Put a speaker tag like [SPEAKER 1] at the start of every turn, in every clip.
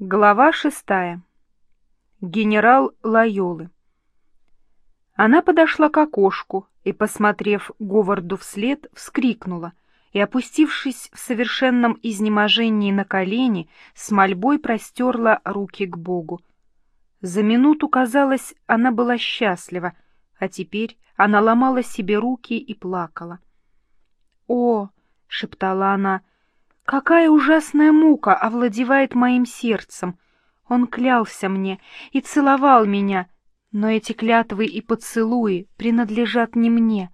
[SPEAKER 1] Глава шестая. Генерал Лайолы. Она подошла к окошку и, посмотрев Говарду вслед, вскрикнула и, опустившись в совершенном изнеможении на колени, с мольбой простерла руки к Богу. За минуту, казалось, она была счастлива, а теперь она ломала себе руки и плакала. «О!» — шептала она — Какая ужасная мука овладевает моим сердцем! Он клялся мне и целовал меня, но эти клятвы и поцелуи принадлежат не мне.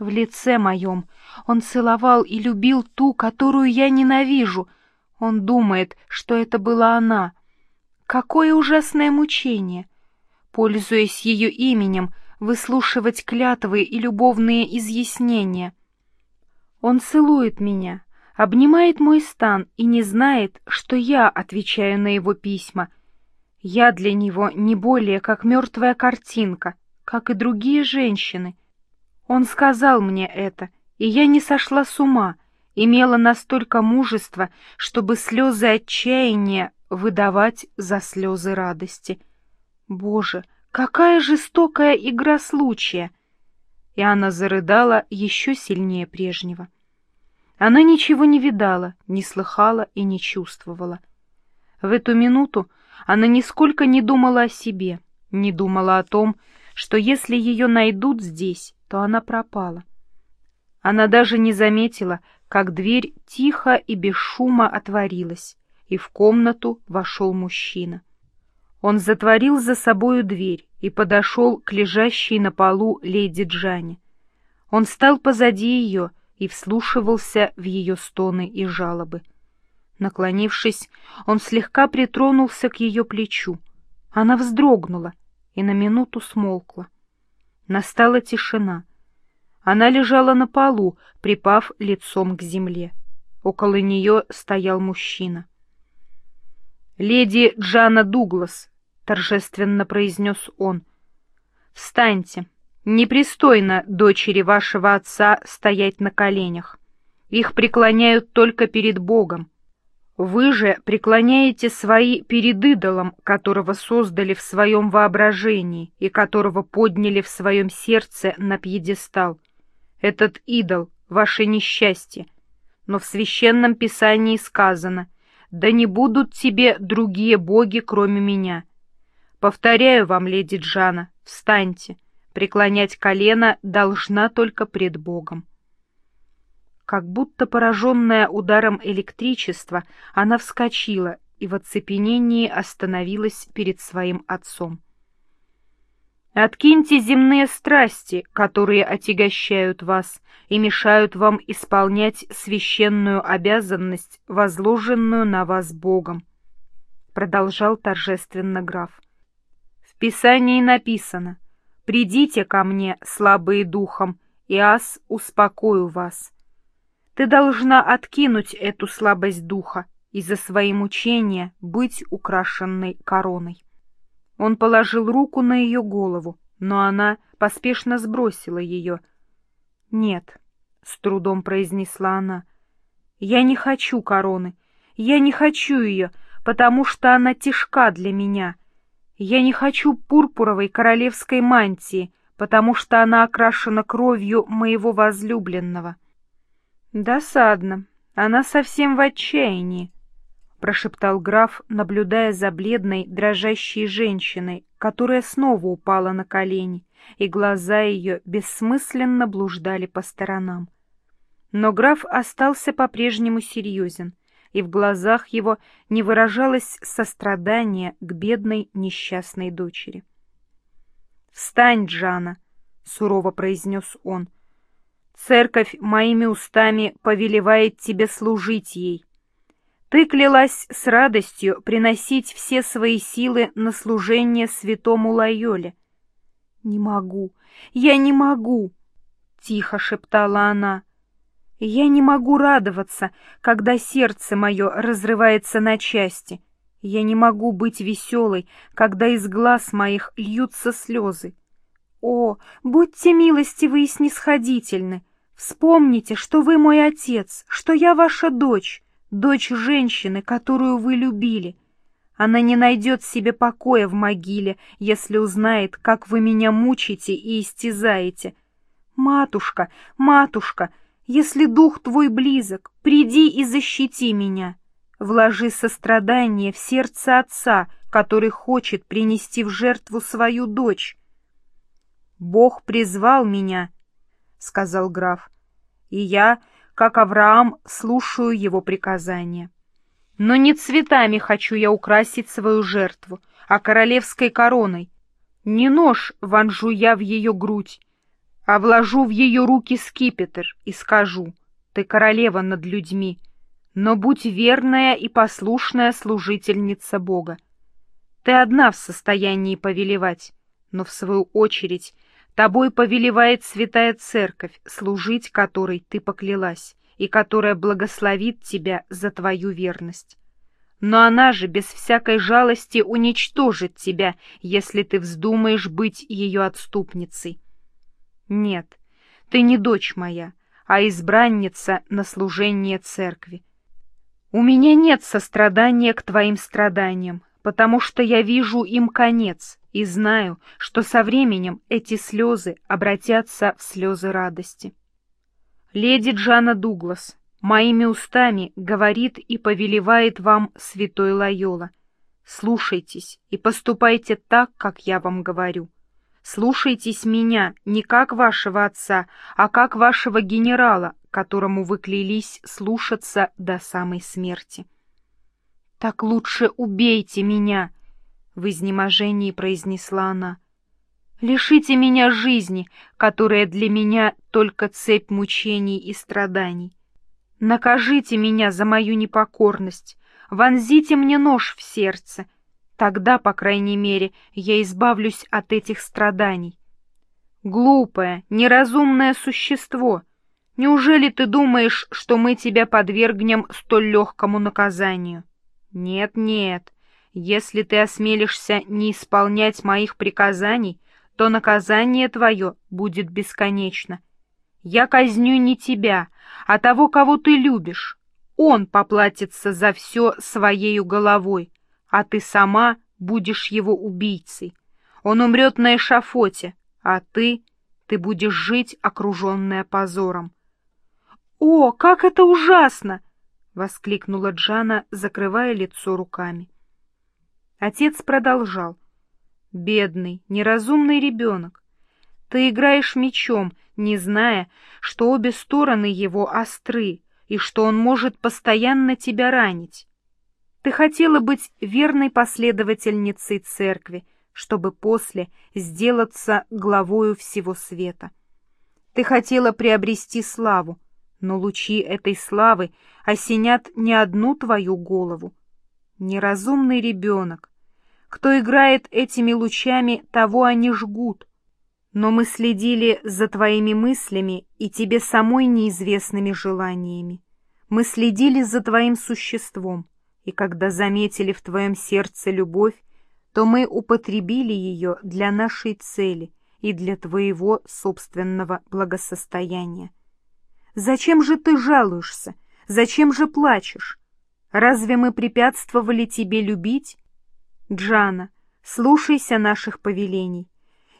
[SPEAKER 1] В лице моем он целовал и любил ту, которую я ненавижу. Он думает, что это была она. Какое ужасное мучение! Пользуясь ее именем, выслушивать клятвы и любовные изъяснения. Он целует меня, обнимает мой стан и не знает, что я отвечаю на его письма. Я для него не более как мертвая картинка, как и другие женщины. Он сказал мне это, и я не сошла с ума, имела настолько мужества, чтобы слезы отчаяния выдавать за слезы радости. Боже, какая жестокая игра случая! И она зарыдала еще сильнее прежнего. Она ничего не видала, не слыхала и не чувствовала. В эту минуту она нисколько не думала о себе, не думала о том, что если ее найдут здесь, то она пропала. Она даже не заметила, как дверь тихо и без шума отворилась, и в комнату вошел мужчина. Он затворил за собою дверь и подошел к лежащей на полу леди Джане. Он стал позади ее и вслушивался в ее стоны и жалобы. Наклонившись, он слегка притронулся к ее плечу. Она вздрогнула и на минуту смолкла. Настала тишина. Она лежала на полу, припав лицом к земле. Около нее стоял мужчина. «Леди Джана Дуглас», — торжественно произнес он, — «встаньте, Непристойно дочери вашего отца стоять на коленях. Их преклоняют только перед Богом. Вы же преклоняете свои перед идолом, которого создали в своем воображении и которого подняли в своем сердце на пьедестал. Этот идол — ваше несчастье. Но в священном писании сказано «Да не будут тебе другие боги, кроме меня». Повторяю вам, леди Джана, встаньте, преклонять колено должна только пред Богом. Как будто пораженная ударом электричества, она вскочила и в оцепенении остановилась перед своим отцом. «Откиньте земные страсти, которые отягощают вас и мешают вам исполнять священную обязанность, возложенную на вас Богом», — продолжал торжественно граф. «В Писании написано, Придите ко мне, слабые духом, и ас успокою вас. Ты должна откинуть эту слабость духа и за свои мучения быть украшенной короной. Он положил руку на ее голову, но она поспешно сбросила ее. «Нет», — с трудом произнесла она, — «я не хочу короны, я не хочу ее, потому что она тяжка для меня» Я не хочу пурпуровой королевской мантии, потому что она окрашена кровью моего возлюбленного. Досадно, она совсем в отчаянии, прошептал граф, наблюдая за бледной, дрожащей женщиной, которая снова упала на колени, и глаза ее бессмысленно блуждали по сторонам. Но граф остался по-прежнему серьезен и в глазах его не выражалось сострадание к бедной несчастной дочери. «Встань, Джана!» — сурово произнес он. «Церковь моими устами повелевает тебе служить ей. Ты клялась с радостью приносить все свои силы на служение святому Лайоле». «Не могу, я не могу!» — тихо шептала она. Я не могу радоваться, когда сердце мое разрывается на части. Я не могу быть веселой, когда из глаз моих льются слезы. О, будьте милостивы и снисходительны. Вспомните, что вы мой отец, что я ваша дочь, дочь женщины, которую вы любили. Она не найдет себе покоя в могиле, если узнает, как вы меня мучите и истязаете. Матушка, матушка, если дух твой близок, приди и защити меня. Вложи сострадание в сердце отца, который хочет принести в жертву свою дочь. Бог призвал меня, — сказал граф, — и я, как Авраам, слушаю его приказания. Но не цветами хочу я украсить свою жертву, а королевской короной. Не нож вонжу я в ее грудь, а вложу в ее руки скипетр и скажу, ты королева над людьми, но будь верная и послушная служительница Бога. Ты одна в состоянии повелевать, но в свою очередь тобой повелевает святая церковь, служить которой ты поклялась и которая благословит тебя за твою верность. Но она же без всякой жалости уничтожит тебя, если ты вздумаешь быть ее отступницей. Нет, ты не дочь моя, а избранница на служение церкви. У меня нет сострадания к твоим страданиям, потому что я вижу им конец и знаю, что со временем эти слезы обратятся в слезы радости. Леди Джана Дуглас, моими устами говорит и повелевает вам святой Лайола. Слушайтесь и поступайте так, как я вам говорю. Слушайтесь меня не как вашего отца, а как вашего генерала, которому вы клялись слушаться до самой смерти. «Так лучше убейте меня!» — в изнеможении произнесла она. «Лишите меня жизни, которая для меня только цепь мучений и страданий. Накажите меня за мою непокорность, вонзите мне нож в сердце, Тогда, по крайней мере, я избавлюсь от этих страданий. Глупое, неразумное существо, неужели ты думаешь, что мы тебя подвергнем столь легкому наказанию? Нет, нет, если ты осмелишься не исполнять моих приказаний, то наказание твое будет бесконечно. Я казню не тебя, а того, кого ты любишь. Он поплатится за все своею головой а ты сама будешь его убийцей. Он умрет на эшафоте, а ты... ты будешь жить, окруженная позором. «О, как это ужасно!» — воскликнула Джана, закрывая лицо руками. Отец продолжал. «Бедный, неразумный ребенок, ты играешь мечом, не зная, что обе стороны его остры и что он может постоянно тебя ранить. Ты хотела быть верной последовательницей церкви, чтобы после сделаться главою всего света. Ты хотела приобрести славу, но лучи этой славы осенят не одну твою голову. Неразумный ребенок. Кто играет этими лучами, того они жгут. Но мы следили за твоими мыслями и тебе самой неизвестными желаниями. Мы следили за твоим существом и когда заметили в твоем сердце любовь, то мы употребили ее для нашей цели и для твоего собственного благосостояния. Зачем же ты жалуешься? Зачем же плачешь? Разве мы препятствовали тебе любить? Джана, слушайся наших повелений,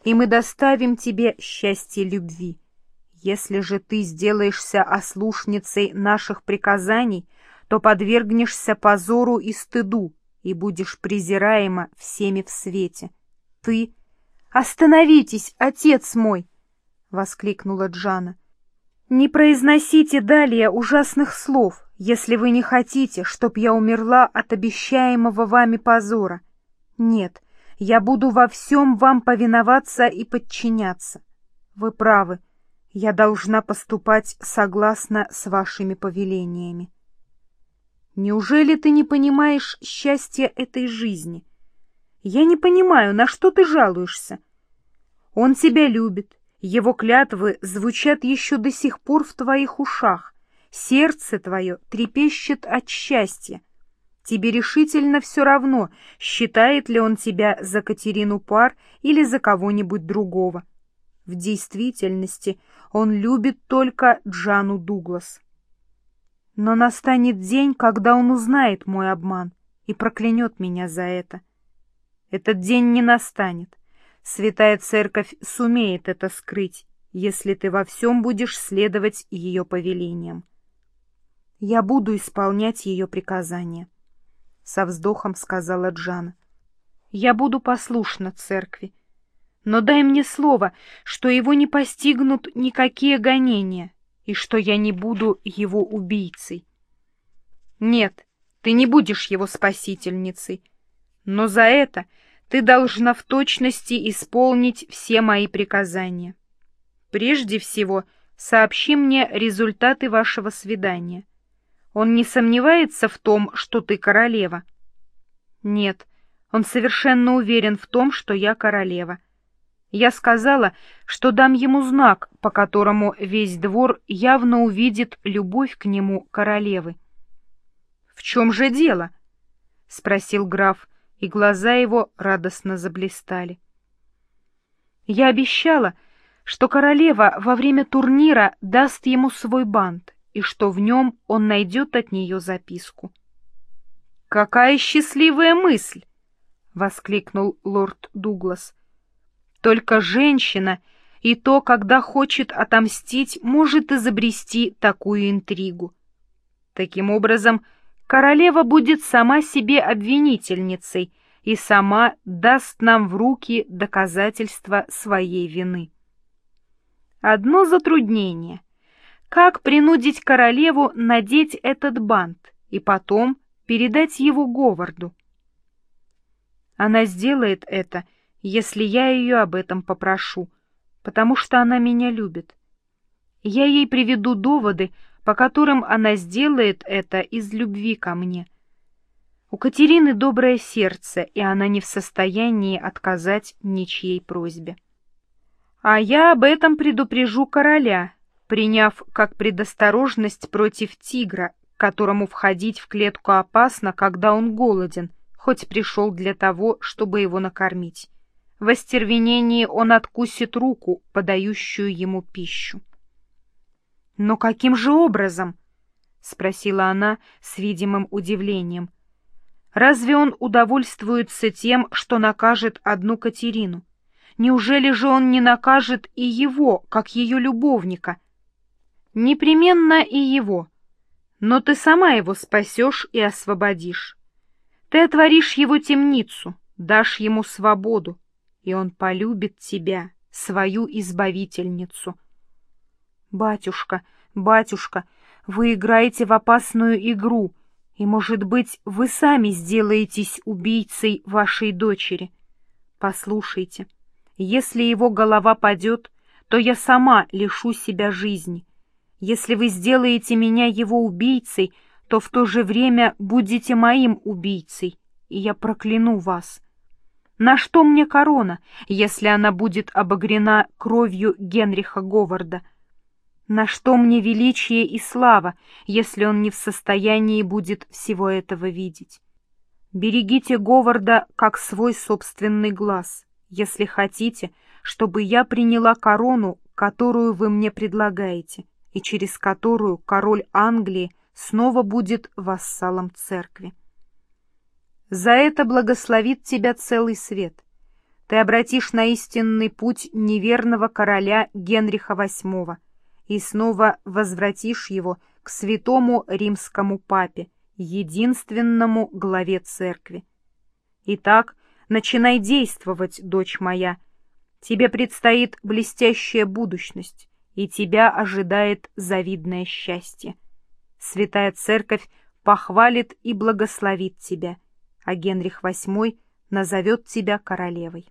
[SPEAKER 1] и мы доставим тебе счастье любви. Если же ты сделаешься ослушницей наших приказаний, то подвергнешься позору и стыду и будешь презираема всеми в свете. Ты... «Остановитесь, отец мой!» — воскликнула Джана. «Не произносите далее ужасных слов, если вы не хотите, чтоб я умерла от обещаемого вами позора. Нет, я буду во всем вам повиноваться и подчиняться. Вы правы, я должна поступать согласно с вашими повелениями. Неужели ты не понимаешь счастья этой жизни? Я не понимаю, на что ты жалуешься? Он тебя любит, его клятвы звучат еще до сих пор в твоих ушах, сердце твое трепещет от счастья. Тебе решительно все равно, считает ли он тебя за Катерину Пар или за кого-нибудь другого. В действительности он любит только Джану Дуглас. Но настанет день, когда он узнает мой обман, и проклянет меня за это. Этот день не настанет. Святая Церковь сумеет это скрыть, если ты во всем будешь следовать ее повелениям. Я буду исполнять ее приказания, — со вздохом сказала Джана. Я буду послушна церкви, но дай мне слово, что его не постигнут никакие гонения и что я не буду его убийцей. Нет, ты не будешь его спасительницей, но за это ты должна в точности исполнить все мои приказания. Прежде всего, сообщи мне результаты вашего свидания. Он не сомневается в том, что ты королева? Нет, он совершенно уверен в том, что я королева. Я сказала, что дам ему знак, по которому весь двор явно увидит любовь к нему королевы. — В чем же дело? — спросил граф, и глаза его радостно заблистали. — Я обещала, что королева во время турнира даст ему свой бант, и что в нем он найдет от нее записку. — Какая счастливая мысль! — воскликнул лорд Дуглас. Только женщина, и то, когда хочет отомстить, может изобрести такую интригу. Таким образом, королева будет сама себе обвинительницей и сама даст нам в руки доказательства своей вины. Одно затруднение. Как принудить королеву надеть этот бант и потом передать его Говарду? Она сделает это, если я ее об этом попрошу, потому что она меня любит. Я ей приведу доводы, по которым она сделает это из любви ко мне. У Катерины доброе сердце, и она не в состоянии отказать ничьей просьбе. А я об этом предупрежу короля, приняв как предосторожность против тигра, которому входить в клетку опасно, когда он голоден, хоть пришел для того, чтобы его накормить. В остервенении он откусит руку, подающую ему пищу. «Но каким же образом?» — спросила она с видимым удивлением. «Разве он удовольствуется тем, что накажет одну Катерину? Неужели же он не накажет и его, как ее любовника?» «Непременно и его. Но ты сама его спасешь и освободишь. Ты отворишь его темницу, дашь ему свободу, и он полюбит тебя, свою избавительницу. Батюшка, батюшка, вы играете в опасную игру, и, может быть, вы сами сделаетесь убийцей вашей дочери. Послушайте, если его голова падет, то я сама лишу себя жизни. Если вы сделаете меня его убийцей, то в то же время будете моим убийцей, и я прокляну вас. На что мне корона, если она будет обогрена кровью Генриха Говарда? На что мне величие и слава, если он не в состоянии будет всего этого видеть? Берегите Говарда как свой собственный глаз, если хотите, чтобы я приняла корону, которую вы мне предлагаете, и через которую король Англии снова будет вассалом церкви. За это благословит тебя целый свет. Ты обратишь на истинный путь неверного короля Генриха VIII и снова возвратишь его к святому римскому папе, единственному главе церкви. Итак, начинай действовать, дочь моя. Тебе предстоит блестящая будущность, и тебя ожидает завидное счастье. Святая Церковь похвалит и благословит тебя — а Генрих VIII назовет тебя королевой.